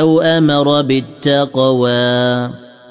أو أمر بالتقوى.